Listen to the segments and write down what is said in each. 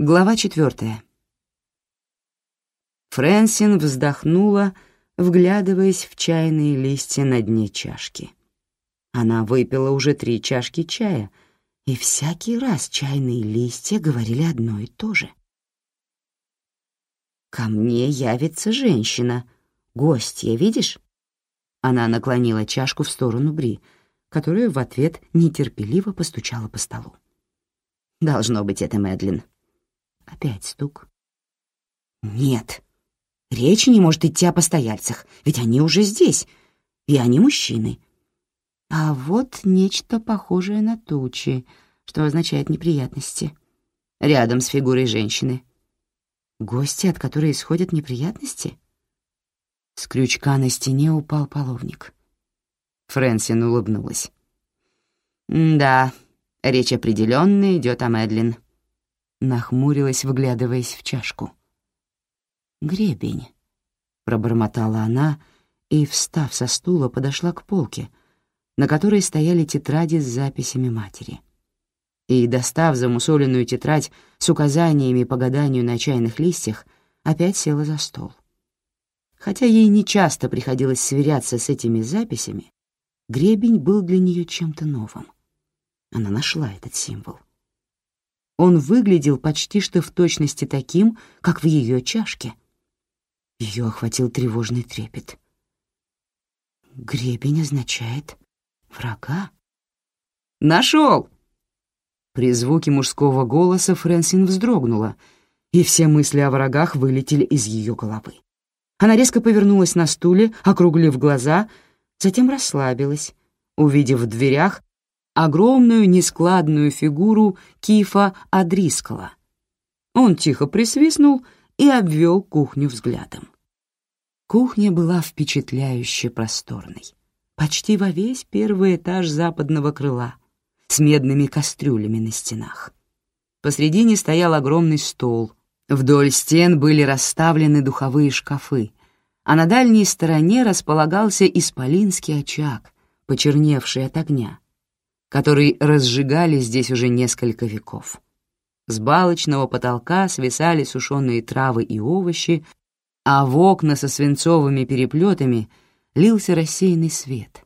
Глава четвертая. Фрэнсин вздохнула, вглядываясь в чайные листья на дне чашки. Она выпила уже три чашки чая, и всякий раз чайные листья говорили одно и то же. «Ко мне явится женщина. Гостья, видишь?» Она наклонила чашку в сторону Бри, которая в ответ нетерпеливо постучала по столу. «Должно быть, это Мэдлин». Опять стук. «Нет, речи не может идти о постояльцах, ведь они уже здесь, и они мужчины. А вот нечто похожее на тучи, что означает неприятности. Рядом с фигурой женщины. Гости, от которой исходят неприятности?» С крючка на стене упал половник. Фрэнсин улыбнулась. «Да, речь определенно идет о Мэдлин», нахмурилась, выглядываясь в чашку. «Гребень», — пробормотала она и, встав со стула, подошла к полке, на которой стояли тетради с записями матери. И, достав замусоленную тетрадь с указаниями по гаданию на чайных листьях, опять села за стол. Хотя ей нечасто приходилось сверяться с этими записями, гребень был для нее чем-то новым. Она нашла этот символ. Он выглядел почти что в точности таким, как в ее чашке. Ее охватил тревожный трепет. Гребень означает врага. «Нашел!» При звуке мужского голоса Фрэнсин вздрогнула, и все мысли о врагах вылетели из ее головы. Она резко повернулась на стуле, округлив глаза, затем расслабилась, увидев в дверях огромную нескладную фигуру Кифа Адрискала. Он тихо присвистнул и обвел кухню взглядом. Кухня была впечатляюще просторной, почти во весь первый этаж западного крыла, с медными кастрюлями на стенах. Посредине стоял огромный стол, вдоль стен были расставлены духовые шкафы, а на дальней стороне располагался исполинский очаг, почерневший от огня, который разжигали здесь уже несколько веков. С балочного потолка свисали сушеные травы и овощи, а в окна со свинцовыми переплетами лился рассеянный свет,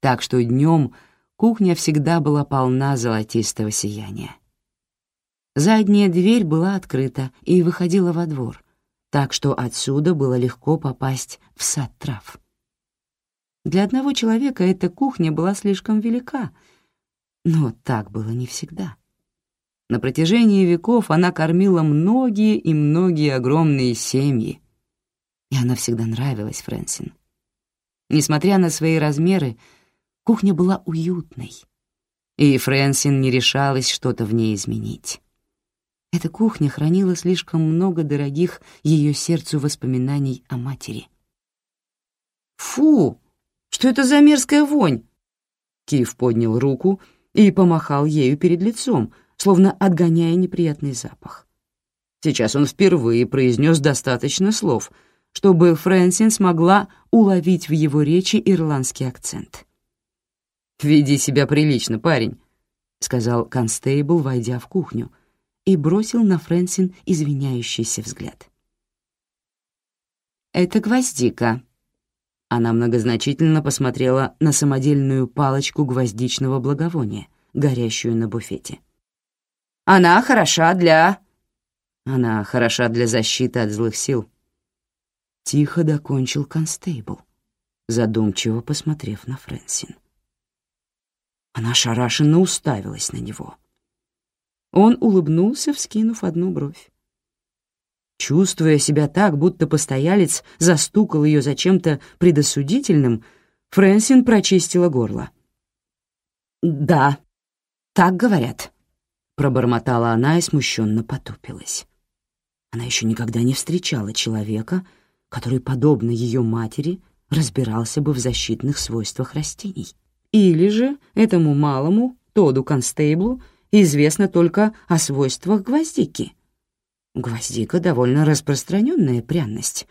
так что днем кухня всегда была полна золотистого сияния. Задняя дверь была открыта и выходила во двор, так что отсюда было легко попасть в сад трав. Для одного человека эта кухня была слишком велика — но так было не всегда. На протяжении веков она кормила многие и многие огромные семьи, и она всегда нравилась Фрэнсин. Несмотря на свои размеры, кухня была уютной, и Фрэнсин не решалась что-то в ней изменить. Эта кухня хранила слишком много дорогих ее сердцу воспоминаний о матери. «Фу! Что это за мерзкая вонь?» Киев поднял руку и помахал ею перед лицом, словно отгоняя неприятный запах. Сейчас он впервые произнес достаточно слов, чтобы Фрэнсин смогла уловить в его речи ирландский акцент. «Веди себя прилично, парень», — сказал констейбл, войдя в кухню, и бросил на Фрэнсин извиняющийся взгляд. «Это гвоздика», она многозначительно посмотрела на самодельную палочку гвоздичного благовония, горящую на буфете. «Она хороша для...» «Она хороша для защиты от злых сил». Тихо докончил констейбл, задумчиво посмотрев на Фрэнсин. Она шарашенно уставилась на него. Он улыбнулся, вскинув одну бровь. Чувствуя себя так, будто постоялец застукал ее за чем-то предосудительным, Фрэнсин прочистила горло. «Да, так говорят», — пробормотала она и смущенно потупилась. Она еще никогда не встречала человека, который, подобно ее матери, разбирался бы в защитных свойствах растений. Или же этому малому, Тоду Констейблу, известно только о свойствах гвоздики — Гвоздика — довольно распространенная пряность.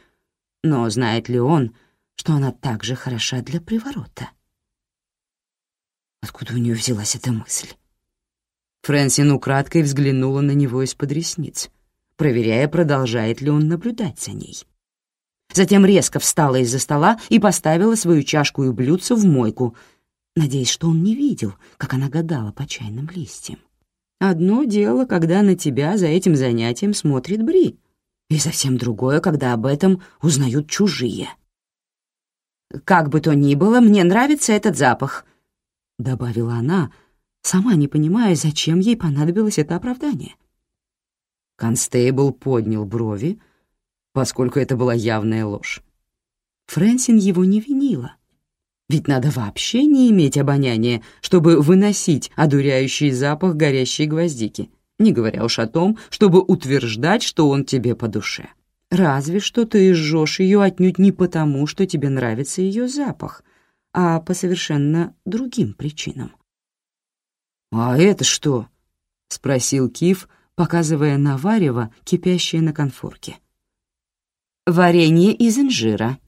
Но знает ли он, что она также хороша для приворота? Откуда у нее взялась эта мысль? Фрэнсин украдкой взглянула на него из-под ресниц, проверяя, продолжает ли он наблюдать за ней. Затем резко встала из-за стола и поставила свою чашку и блюдце в мойку, надеясь, что он не видел, как она гадала по чайным листьям. Одно дело, когда на тебя за этим занятием смотрит Бри, и совсем другое, когда об этом узнают чужие. «Как бы то ни было, мне нравится этот запах», — добавила она, сама не понимая, зачем ей понадобилось это оправдание. Констейбл поднял брови, поскольку это была явная ложь. Фрэнсин его не винила. Ведь надо вообще не иметь обоняния, чтобы выносить одуряющий запах горящей гвоздики, не говоря уж о том, чтобы утверждать, что он тебе по душе. Разве что ты жжешь ее отнюдь не потому, что тебе нравится ее запах, а по совершенно другим причинам. «А это что?» — спросил Киф, показывая на варево, кипящее на конфорке. «Варенье из инжира».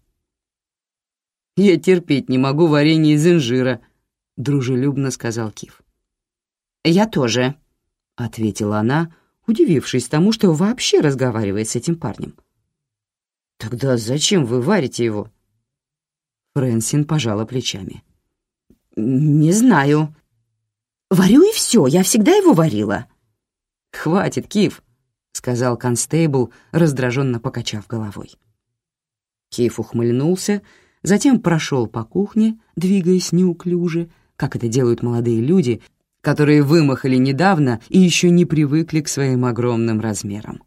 «Я терпеть не могу варенье из инжира», — дружелюбно сказал Киф. «Я тоже», — ответила она, удивившись тому, что вообще разговаривает с этим парнем. «Тогда зачем вы варите его?» Фрэнсин пожала плечами. «Не знаю. Варю и все, я всегда его варила». «Хватит, Киф», — сказал констейбл, раздраженно покачав головой. Киф ухмыльнулся, затем прошел по кухне, двигаясь неуклюже, как это делают молодые люди, которые вымахали недавно и еще не привыкли к своим огромным размерам.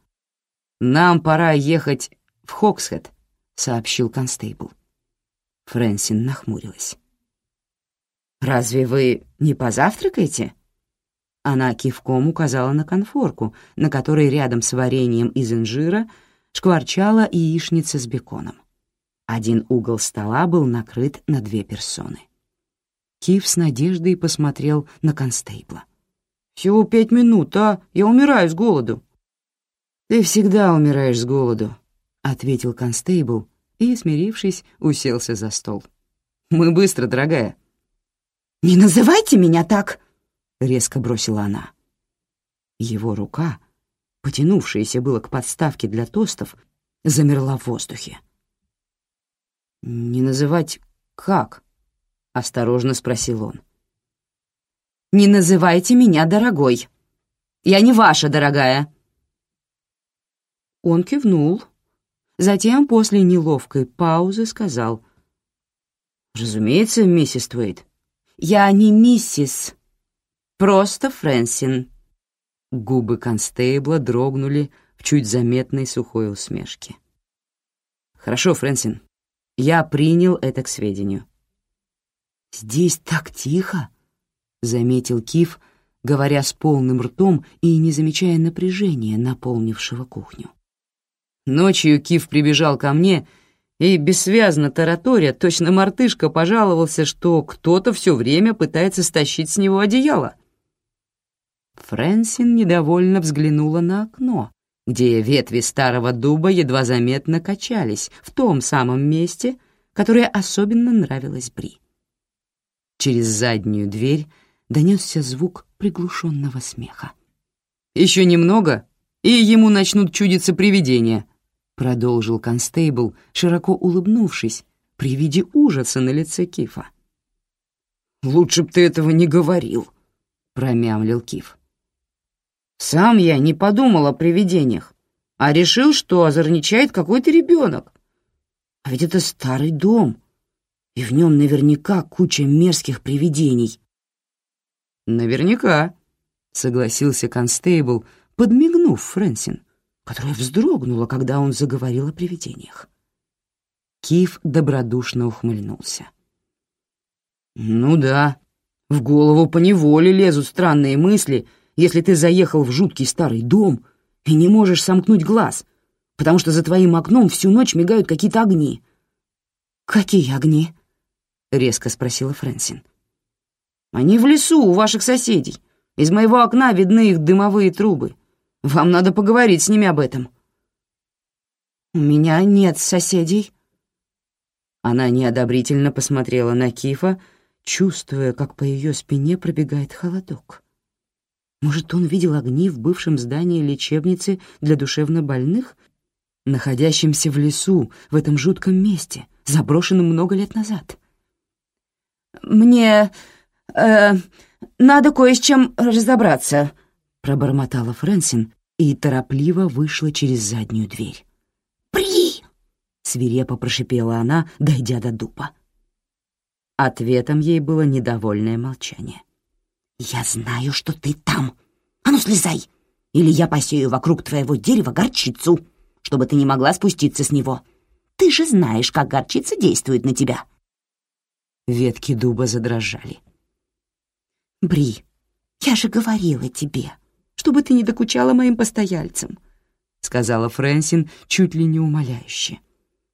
«Нам пора ехать в Хоксхед», — сообщил констейбл. Фрэнсин нахмурилась. «Разве вы не позавтракаете?» Она кивком указала на конфорку, на которой рядом с вареньем из инжира шкварчала яичница с беконом. Один угол стола был накрыт на две персоны. Кив с надеждой посмотрел на констейбла. «Всего пять минут, а? Я умираю с голоду». «Ты всегда умираешь с голоду», — ответил констейбл и, смирившись, уселся за стол. «Мы быстро, дорогая». «Не называйте меня так!» — резко бросила она. Его рука, потянувшаяся было к подставке для тостов, замерла в воздухе. «Не называть как?» — осторожно спросил он. «Не называйте меня дорогой. Я не ваша дорогая». Он кивнул, затем после неловкой паузы сказал. «Разумеется, миссис Твейт». «Я не миссис», Просто Фрэнсин». Губы констейбла дрогнули в чуть заметной сухой усмешке. «Хорошо, Фрэнсин, я принял это к сведению». «Здесь так тихо», — заметил Киф, говоря с полным ртом и не замечая напряжения, наполнившего кухню. Ночью Киф прибежал ко мне и, бессвязно тараторя, точно мартышка пожаловался, что кто-то все время пытается стащить с него одеяло. Фрэнсин недовольно взглянула на окно, где ветви старого дуба едва заметно качались в том самом месте, которое особенно нравилось Бри. Через заднюю дверь донесся звук приглушенного смеха. «Еще немного, и ему начнут чудиться привидения», — продолжил констейбл, широко улыбнувшись при виде ужаса на лице Кифа. «Лучше б ты этого не говорил», — промямлил Киф. Сам я не подумал о привидениях, а решил, что озорничает какой-то ребенок. А ведь это старый дом, и в нем наверняка куча мерзких привидений. «Наверняка», — согласился констейбл, подмигнув Фрэнсин, которая вздрогнула, когда он заговорил о привидениях. Киф добродушно ухмыльнулся. «Ну да, в голову поневоле лезут странные мысли — если ты заехал в жуткий старый дом и не можешь сомкнуть глаз, потому что за твоим окном всю ночь мигают какие-то огни». «Какие огни?» — резко спросила Фрэнсин. «Они в лесу у ваших соседей. Из моего окна видны их дымовые трубы. Вам надо поговорить с ними об этом». «У меня нет соседей». Она неодобрительно посмотрела на Кифа, чувствуя, как по ее спине пробегает холодок. Может, он видел огни в бывшем здании лечебницы для душевнобольных, находящемся в лесу, в этом жутком месте, заброшенном много лет назад? «Мне... Э, надо кое с чем разобраться», — пробормотала Фрэнсин и торопливо вышла через заднюю дверь. «При!» — свирепо прошипела она, дойдя до дупа. Ответом ей было недовольное молчание. «Я знаю, что ты там. А ну, слезай! Или я посею вокруг твоего дерева горчицу, чтобы ты не могла спуститься с него. Ты же знаешь, как горчица действует на тебя». Ветки дуба задрожали. «Бри, я же говорила тебе, чтобы ты не докучала моим постояльцам», — сказала Фрэнсин чуть ли не умоляюще.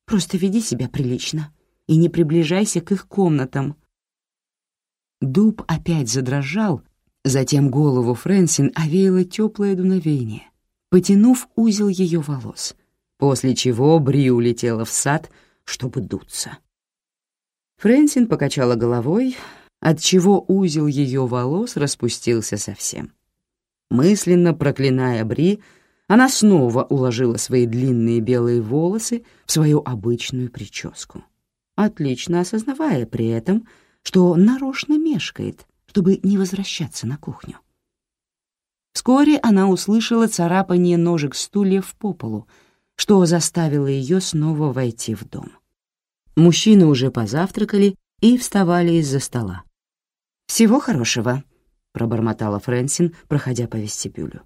«Просто веди себя прилично и не приближайся к их комнатам». Дуб опять задрожал, затем голову Фрэнсин овеяло теплое дуновение, потянув узел ее волос, после чего Бри улетела в сад, чтобы дуться. Фрэнсин покачала головой, отчего узел ее волос распустился совсем. Мысленно проклиная Бри, она снова уложила свои длинные белые волосы в свою обычную прическу отлично осознавая при этом, что нарочно мешкает, чтобы не возвращаться на кухню. Вскоре она услышала царапание ножек стульев по полу, что заставило ее снова войти в дом. Мужчины уже позавтракали и вставали из-за стола. «Всего хорошего», — пробормотала Фрэнсин, проходя по вестибюлю.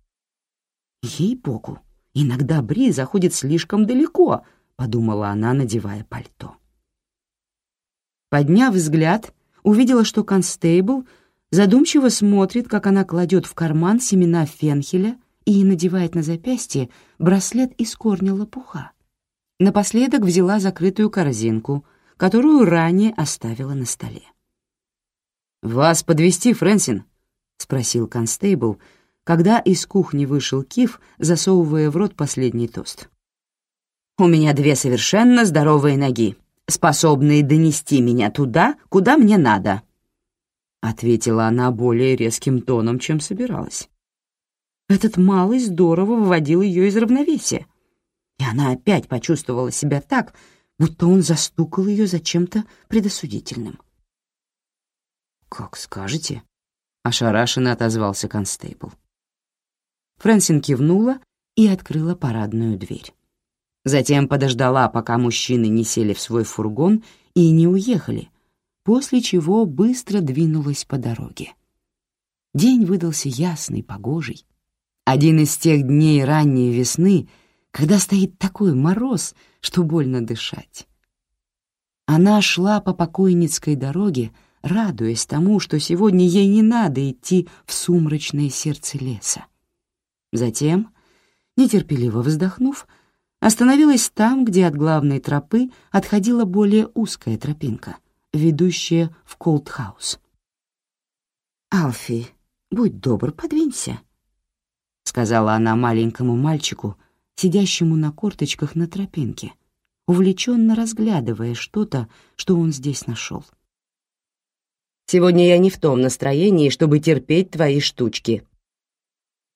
«Ей-богу, иногда Бри заходит слишком далеко», — подумала она, надевая пальто. Подняв взгляд, увидела, что констейбл задумчиво смотрит, как она кладет в карман семена фенхеля и надевает на запястье браслет из корня лопуха. Напоследок взяла закрытую корзинку, которую ранее оставила на столе. «Вас подвести, Фрэнсин?» — спросил констейбл, когда из кухни вышел Киф, засовывая в рот последний тост. «У меня две совершенно здоровые ноги», способные донести меня туда, куда мне надо», — ответила она более резким тоном, чем собиралась. Этот малый здорово выводил ее из равновесия, и она опять почувствовала себя так, будто он застукал ее за чем-то предосудительным. «Как скажете», — ошарашенно отозвался констейбл. Фрэнсин кивнула и открыла парадную дверь. Затем подождала, пока мужчины не сели в свой фургон и не уехали, после чего быстро двинулась по дороге. День выдался ясный, погожий. Один из тех дней ранней весны, когда стоит такой мороз, что больно дышать. Она шла по покойницкой дороге, радуясь тому, что сегодня ей не надо идти в сумрачное сердце леса. Затем, нетерпеливо вздохнув, остановилась там, где от главной тропы отходила более узкая тропинка, ведущая в Колдхаус. «Алфи, будь добр, подвинься», — сказала она маленькому мальчику, сидящему на корточках на тропинке, увлеченно разглядывая что-то, что он здесь нашел. «Сегодня я не в том настроении, чтобы терпеть твои штучки».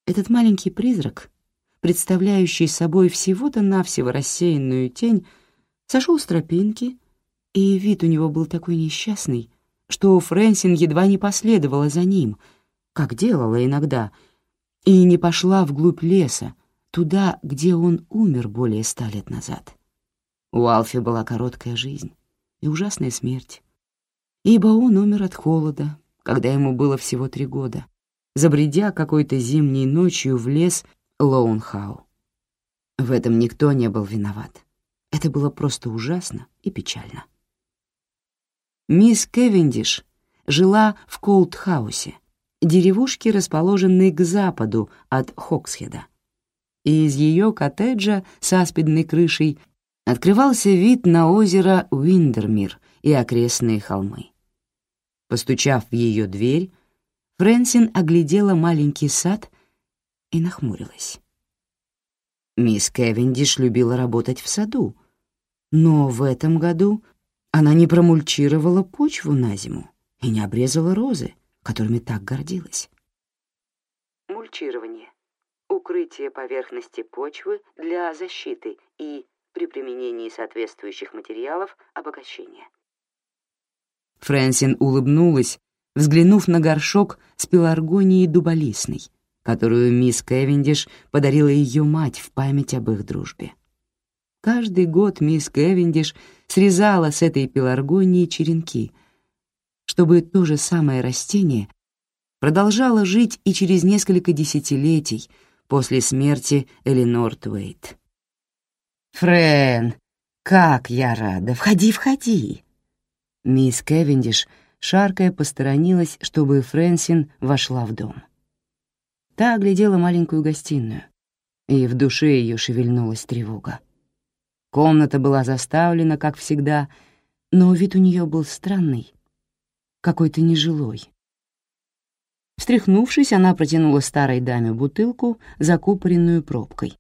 Этот маленький призрак представляющий собой всего-то навсего рассеянную тень, сошел с тропинки, и вид у него был такой несчастный, что Фрэнсин едва не последовала за ним, как делала иногда, и не пошла вглубь леса, туда, где он умер более ста лет назад. У Алфи была короткая жизнь и ужасная смерть, ибо он умер от холода, когда ему было всего три года, забредя какой-то зимней ночью в лес Лоунхау. В этом никто не был виноват. Это было просто ужасно и печально. Мисс Кевиндиш жила в Колдхаусе, деревушке, расположенной к западу от Хоксхеда. И из ее коттеджа с аспидной крышей открывался вид на озеро Уиндермир и окрестные холмы. Постучав в ее дверь, Фрэнсин оглядела маленький сад и нахмурилась. Мисс Кевиндиш любила работать в саду, но в этом году она не промульчировала почву на зиму и не обрезала розы, которыми так гордилась. Мульчирование. Укрытие поверхности почвы для защиты и, при применении соответствующих материалов, обогащения. Фрэнсин улыбнулась, взглянув на горшок с пеларгонией дуболистной, которую мисс Кевиндиш подарила ее мать в память об их дружбе. Каждый год мисс Кевиндиш срезала с этой пеларгонии черенки, чтобы то же самое растение продолжало жить и через несколько десятилетий после смерти Эленор Твейт. «Френ, как я рада! Входи, входи!» Мисс Кевиндиш, шаркая, посторонилась, чтобы Фрэнсин вошла в дом. Та оглядела маленькую гостиную, и в душе ее шевельнулась тревога. Комната была заставлена, как всегда, но вид у нее был странный, какой-то нежилой. Встряхнувшись, она протянула старой даме бутылку, закупоренную пробкой.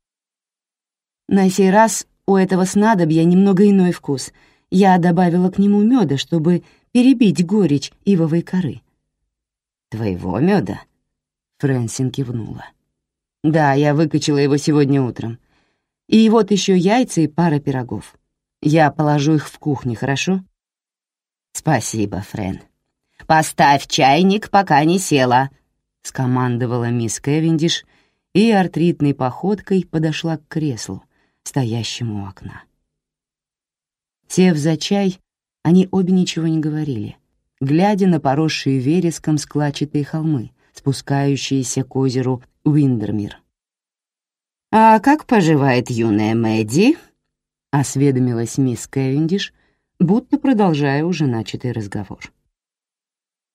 «На сей раз у этого снадобья немного иной вкус. Я добавила к нему меда, чтобы перебить горечь ивовой коры». «Твоего меда?» Фрэнсин кивнула. «Да, я выкачала его сегодня утром. И вот еще яйца и пара пирогов. Я положу их в кухне, хорошо?» «Спасибо, Фрэн. Поставь чайник, пока не села», — скомандовала мисс Кевиндиш и артритной походкой подошла к креслу, стоящему у окна. Сев за чай, они обе ничего не говорили, глядя на поросшие вереском складчатые холмы, спускающиеся к озеру Уиндермир. «А как поживает юная Мэдди?» — осведомилась мисс Кевиндиш, будто продолжая уже начатый разговор.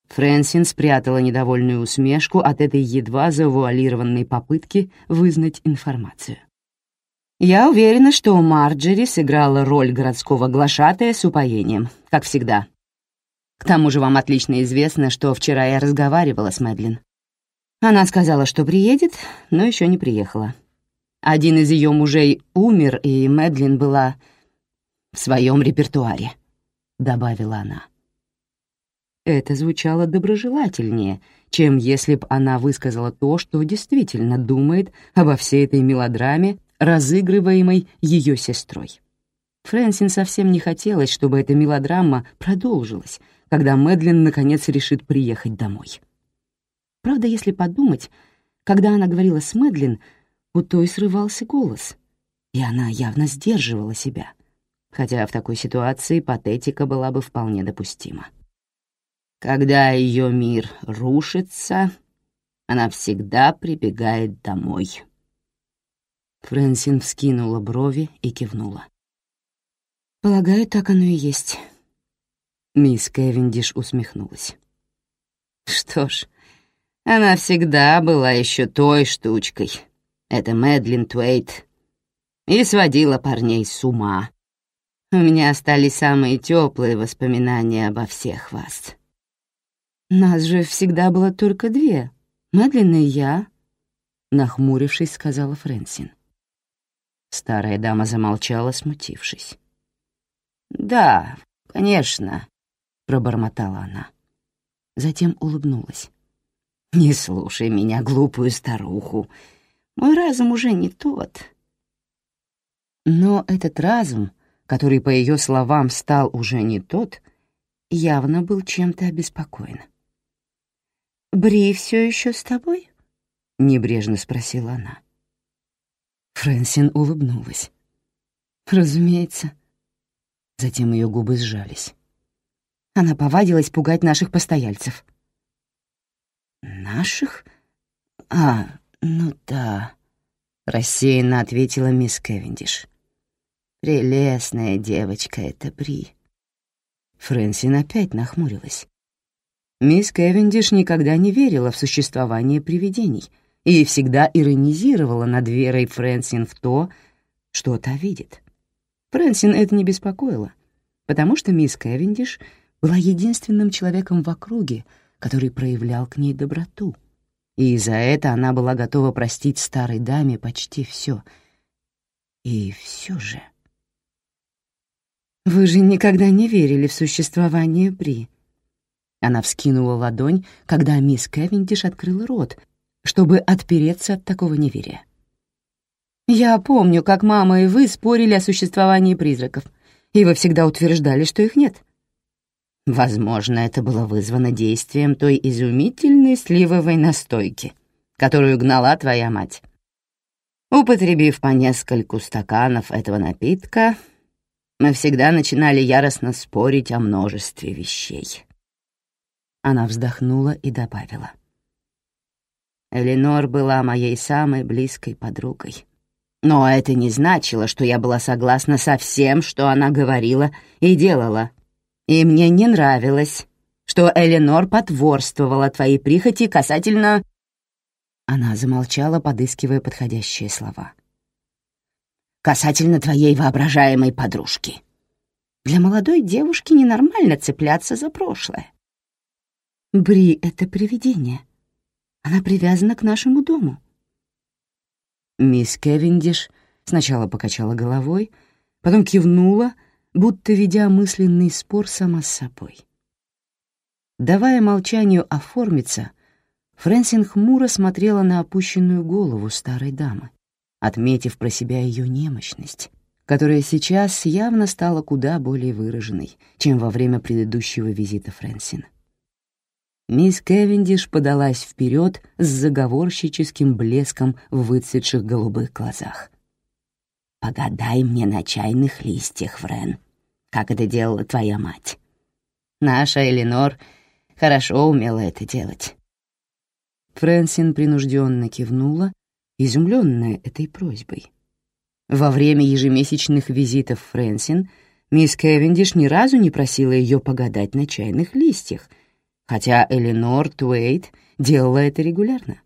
Фрэнсин спрятала недовольную усмешку от этой едва завуалированной попытки вызнать информацию. «Я уверена, что Марджери сыграла роль городского глашатая с упоением, как всегда. К тому же вам отлично известно, что вчера я разговаривала с Мэдлин. Она сказала, что приедет, но еще не приехала. Один из ее мужей умер, и Мэдлин была в своем репертуаре», — добавила она. Это звучало доброжелательнее, чем если б она высказала то, что действительно думает обо всей этой мелодраме, разыгрываемой ее сестрой. Фрэнсин совсем не хотелось, чтобы эта мелодрама продолжилась, когда Мэдлин наконец решит приехать домой. Правда, если подумать, когда она говорила с Мэдлин, у той срывался голос, и она явно сдерживала себя, хотя в такой ситуации патетика была бы вполне допустима. Когда ее мир рушится, она всегда прибегает домой. Фрэнсин вскинула брови и кивнула. «Полагаю, так оно и есть». Мисс Кевиндиш усмехнулась. «Что ж, она всегда была еще той штучкой. Это Мэдлин Твейт. И сводила парней с ума. У меня остались самые теплые воспоминания обо всех вас. «Нас же всегда было только две, Мэдлин и я», — нахмурившись, сказала Фрэнсин. Старая дама замолчала, смутившись. «Да, конечно», — пробормотала она. Затем улыбнулась. «Не слушай меня, глупую старуху. Мой разум уже не тот». Но этот разум, который, по ее словам, стал уже не тот, явно был чем-то обеспокоен. «Бри все еще с тобой?» — небрежно спросила она. Фрэнсин улыбнулась. «Разумеется». Затем ее губы сжались. Она повадилась пугать наших постояльцев. «Наших? А, ну да», — рассеянно ответила мисс Кевиндиш. «Прелестная девочка эта Бри». Фрэнсин опять нахмурилась. Мисс Кевиндиш никогда не верила в существование привидений и всегда иронизировала над верой Фрэнсин в то, что та видит. Фрэнсин это не беспокоило, потому что мисс Кевиндиш была единственным человеком в округе, который проявлял к ней доброту, и за это она была готова простить старой даме почти все. И все же... «Вы же никогда не верили в существование Бри», она вскинула ладонь, когда мисс Кевиндиш открыла рот, чтобы отпереться от такого неверия. «Я помню, как мама и вы спорили о существовании призраков, и вы всегда утверждали, что их нет». Возможно, это было вызвано действием той изумительной сливовой настойки, которую гнала твоя мать. Употребив по нескольку стаканов этого напитка, мы всегда начинали яростно спорить о множестве вещей. Она вздохнула и добавила. Эленор была моей самой близкой подругой. Но это не значило, что я была согласна со всем, что она говорила и делала. И мне не нравилось, что Эленор потворствовала твоей прихоти касательно...» Она замолчала, подыскивая подходящие слова. «Касательно твоей воображаемой подружки. Для молодой девушки ненормально цепляться за прошлое. Бри — это привидение. Она привязана к нашему дому». Мисс Кевиндиш сначала покачала головой, потом кивнула — будто ведя мысленный спор сама с собой. Давая молчанию оформиться, Фрэнсин хмуро смотрела на опущенную голову старой дамы, отметив про себя ее немощность, которая сейчас явно стала куда более выраженной, чем во время предыдущего визита Фрэнсин. Мисс Кевиндиш подалась вперед с заговорщическим блеском в выцветших голубых глазах. «Погадай мне на чайных листьях, Френ», как это делала твоя мать. Наша Эленор хорошо умела это делать». Фрэнсин принужденно кивнула, изумленная этой просьбой. Во время ежемесячных визитов Фрэнсин мисс Кевиндиш ни разу не просила ее погадать на чайных листьях, хотя Эленор Туэйт делала это регулярно.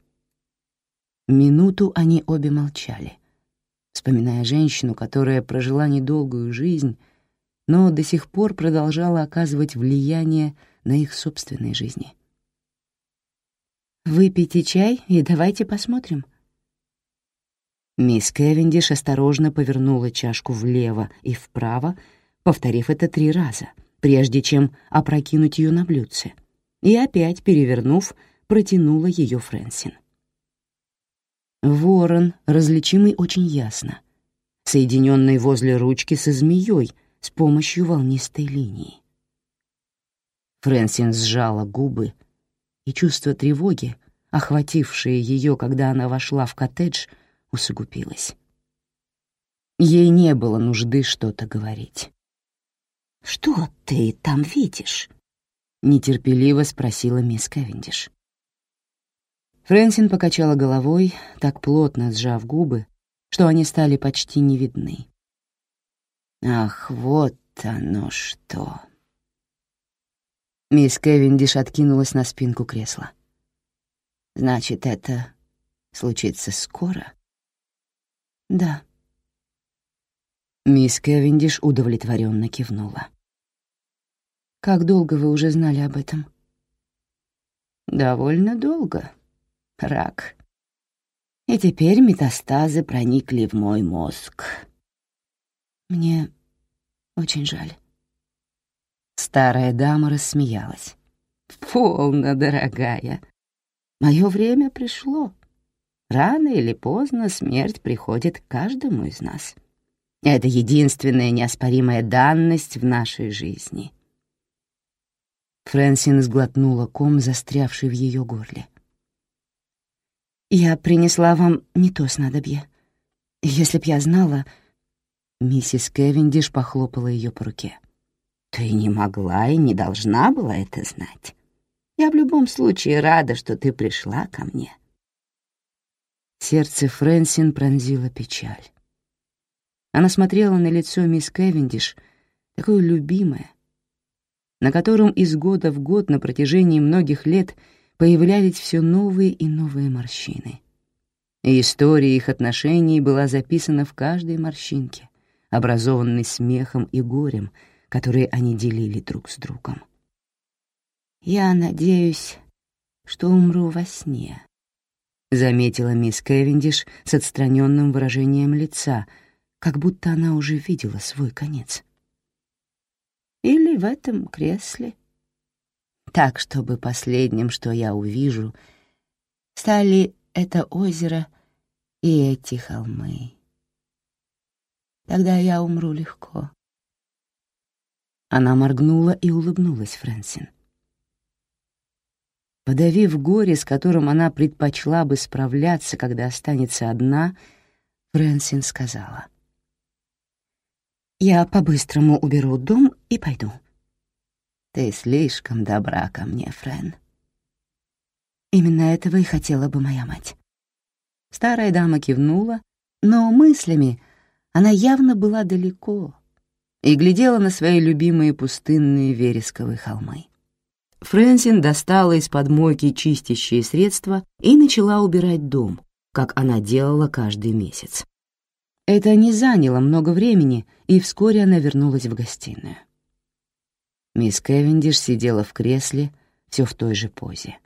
Минуту они обе молчали, вспоминая женщину, которая прожила недолгую жизнь но до сих пор продолжала оказывать влияние на их собственной жизни. «Выпейте чай и давайте посмотрим». Мисс Кевиндиш осторожно повернула чашку влево и вправо, повторив это три раза, прежде чем опрокинуть ее на блюдце, и опять, перевернув, протянула ее Фрэнсин. Ворон, различимый очень ясно, соединенный возле ручки со змеей, с помощью волнистой линии. Фрэнсин сжала губы, и чувство тревоги, охватившее ее, когда она вошла в коттедж, усугубилось. Ей не было нужды что-то говорить. «Что ты там видишь?» — нетерпеливо спросила мисс Кевиндиш. Фрэнсин покачала головой, так плотно сжав губы, что они стали почти не видны. Ах, вот оно что. Мисс Кевиндиш откинулась на спинку кресла. Значит, это случится скоро? Да. Мисс Кевиндиш удовлетворенно кивнула. Как долго вы уже знали об этом? Довольно долго. Рак. И теперь метастазы проникли в мой мозг. Мне очень жаль. Старая дама рассмеялась. «Полно, дорогая. Мое время пришло. Рано или поздно смерть приходит к каждому из нас. Это единственная неоспоримая данность в нашей жизни». Фрэнсин сглотнула ком, застрявший в ее горле. «Я принесла вам не то снадобье. Если б я знала, Миссис Кевиндиш похлопала ее по руке. «Ты не могла и не должна была это знать. Я в любом случае рада, что ты пришла ко мне». Сердце Фрэнсин пронзила печаль. Она смотрела на лицо мисс Кевиндиш, такое любимое, на котором из года в год на протяжении многих лет появлялись все новые и новые морщины. История их отношений была записана в каждой морщинке образованный смехом и горем, которые они делили друг с другом. «Я надеюсь, что умру во сне», — заметила мисс Кевиндиш с отстраненным выражением лица, как будто она уже видела свой конец. «Или в этом кресле. Так, чтобы последним, что я увижу, стали это озеро и эти холмы. Тогда я умру легко. Она моргнула и улыбнулась Фрэнсин. Подавив горе, с которым она предпочла бы справляться, когда останется одна, Фрэнсин сказала. «Я по-быстрому уберу дом и пойду». «Ты слишком добра ко мне, Фрэн». Именно этого и хотела бы моя мать. Старая дама кивнула, но мыслями она явно была далеко и глядела на свои любимые пустынные вересковые холмы. Фрэнсин достала из-под мойки чистящие средства и начала убирать дом, как она делала каждый месяц. Это не заняло много времени, и вскоре она вернулась в гостиную. Мисс Кевиндиш сидела в кресле, все в той же позе.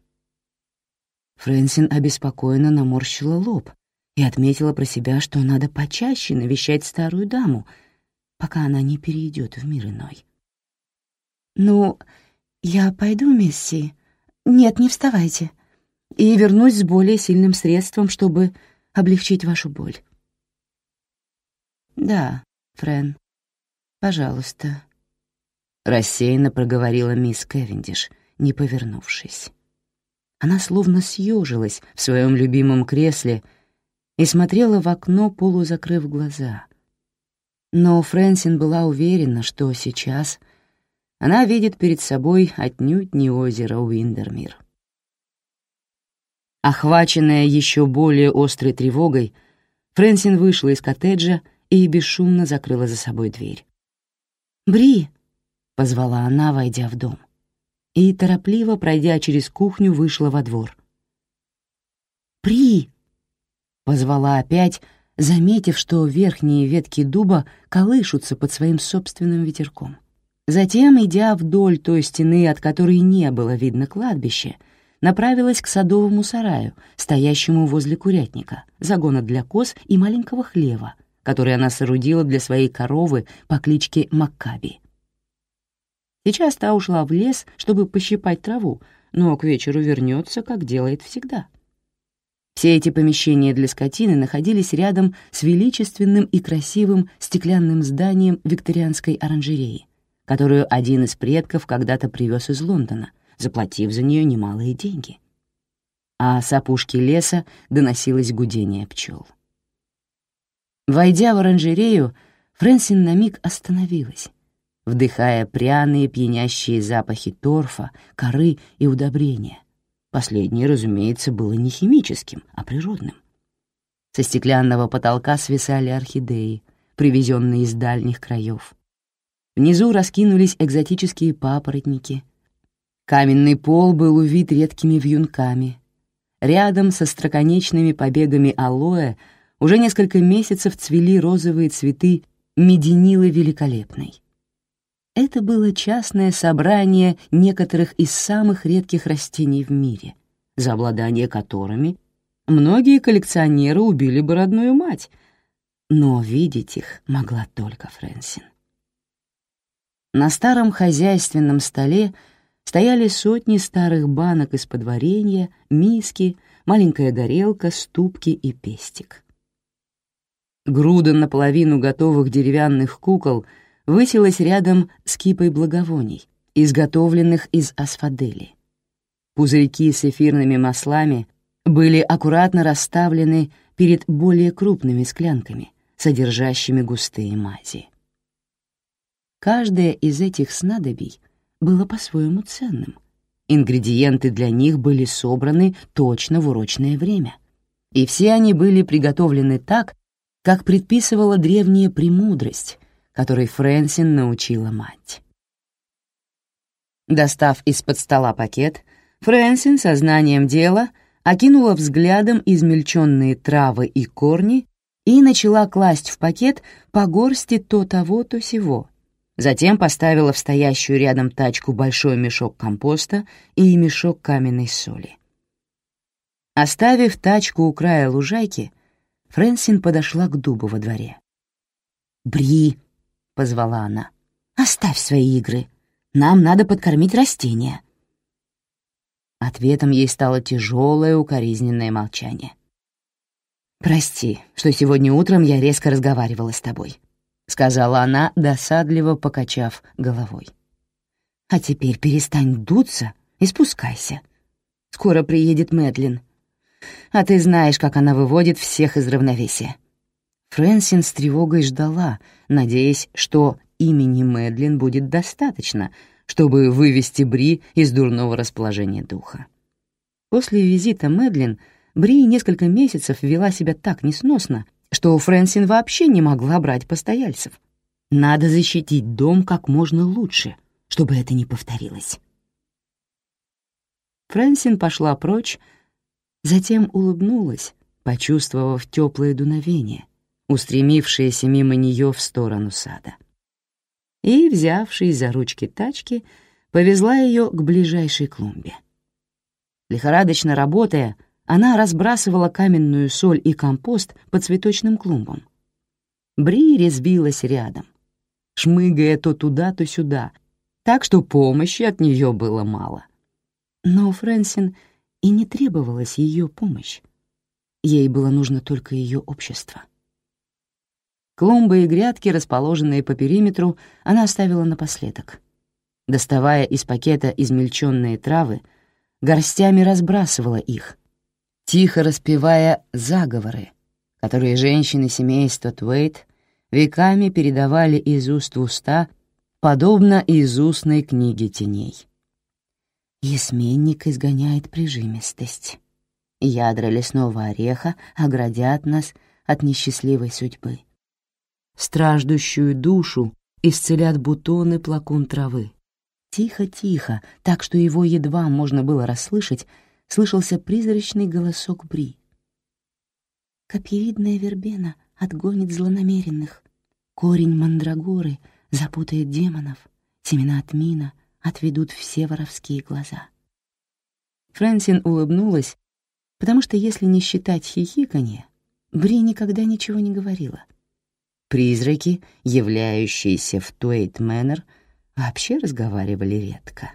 Фрэнсин обеспокоенно наморщила лоб и отметила про себя, что надо почаще навещать старую даму, пока она не перейдет в мир иной. «Ну, «Я пойду, мисси?» «Нет, не вставайте. И вернусь с более сильным средством, чтобы облегчить вашу боль». «Да, Френ, пожалуйста», — рассеянно проговорила мисс Кевиндиш, не повернувшись. Она словно съежилась в своем любимом кресле и смотрела в окно, полузакрыв глаза. Но Фрэнсин была уверена, что сейчас — она видит перед собой отнюдь не озеро Уиндермир. Охваченная еще более острой тревогой, Фрэнсин вышла из коттеджа и бесшумно закрыла за собой дверь. «Бри!» — позвала она, войдя в дом. И, торопливо пройдя через кухню, вышла во двор. «Бри!» — позвала опять, заметив, что верхние ветки дуба колышутся под своим собственным ветерком. Затем, идя вдоль той стены, от которой не было видно кладбище, направилась к садовому сараю, стоящему возле курятника, загона для коз и маленького хлева, который она соорудила для своей коровы по кличке Маккаби. Сейчас та ушла в лес, чтобы пощипать траву, но к вечеру вернется, как делает всегда. Все эти помещения для скотины находились рядом с величественным и красивым стеклянным зданием викторианской оранжереи, которую один из предков когда-то привез из Лондона, заплатив за нее немалые деньги. А с опушки леса доносилось гудение пчел. Войдя в оранжерею, Фрэнсин на миг остановилась, вдыхая пряные пьянящие запахи торфа, коры и удобрения. Последнее, разумеется, было не химическим, а природным. Со стеклянного потолка свисали орхидеи, привезенные из дальних краев. Внизу раскинулись экзотические папоротники. Каменный пол был увит редкими вьюнками. Рядом со строконечными побегами алоэ уже несколько месяцев цвели розовые цветы меденилы великолепной. Это было частное собрание некоторых из самых редких растений в мире, за обладание которыми многие коллекционеры убили бы родную мать, но видеть их могла только Фрэнсин. На старом хозяйственном столе стояли сотни старых банок из-под варенья, миски, маленькая горелка, ступки и пестик. Груда наполовину готовых деревянных кукол высилась рядом с кипой благовоний, изготовленных из асфадели. Пузырьки с эфирными маслами были аккуратно расставлены перед более крупными склянками, содержащими густые мази. Каждое из этих снадобий было по-своему ценным. Ингредиенты для них были собраны точно в урочное время. И все они были приготовлены так, как предписывала древняя премудрость, которой Фрэнсин научила мать. Достав из-под стола пакет, Фрэнсин со знанием дела окинула взглядом измельченные травы и корни и начала класть в пакет по горсти то того, то сего — Затем поставила в стоящую рядом тачку большой мешок компоста и мешок каменной соли. Оставив тачку у края лужайки, Фрэнсин подошла к дубу во дворе. «Бри!» — позвала она. «Оставь свои игры. Нам надо подкормить растения». Ответом ей стало тяжелое укоризненное молчание. «Прости, что сегодня утром я резко разговаривала с тобой», — сказала она, досадливо покачав головой. «А теперь перестань дуться и спускайся. Скоро приедет Мэдлин. А ты знаешь, как она выводит всех из равновесия». Фрэнсин с тревогой ждала, надеясь, что имени Мэдлин будет достаточно, чтобы вывести Бри из дурного расположения духа. После визита Мэдлин Бри несколько месяцев вела себя так несносно, что Фрэнсин вообще не могла брать постояльцев. Надо защитить дом как можно лучше, чтобы это не повторилось. Фрэнсин пошла прочь, затем улыбнулась, почувствовав теплое дуновение, устремившееся мимо нее в сторону сада и, взявшись за ручки тачки, повезла ее к ближайшей клумбе. Лихорадочно работая, она разбрасывала каменную соль и компост по цветочным клумбам. Бри резвилась рядом, шмыгая то туда, то сюда, так что помощи от нее было мало. Но Фрэнсин и не требовалась ее помощь. Ей было нужно только ее общество. Клумбы и грядки, расположенные по периметру, она оставила напоследок. Доставая из пакета измельченные травы, горстями разбрасывала их, тихо распевая заговоры, которые женщины семейства Твейт веками передавали из уст в уста, подобно изустной книге теней. Есменник изгоняет прижимистость. Ядра лесного ореха оградят нас от несчастливой судьбы. Страждущую душу исцелят бутоны плакун травы. Тихо-тихо, так что его едва можно было расслышать, слышался призрачный голосок Бри. Копьевидная вербена отгонит злонамеренных. Корень мандрагоры запутает демонов, семена отмина отведут все воровские глаза. Фрэнсин улыбнулась, потому что, если не считать хихиканье, Бри никогда ничего не говорила — Призраки, являющиеся в Туэйт Мэннер, вообще разговаривали редко.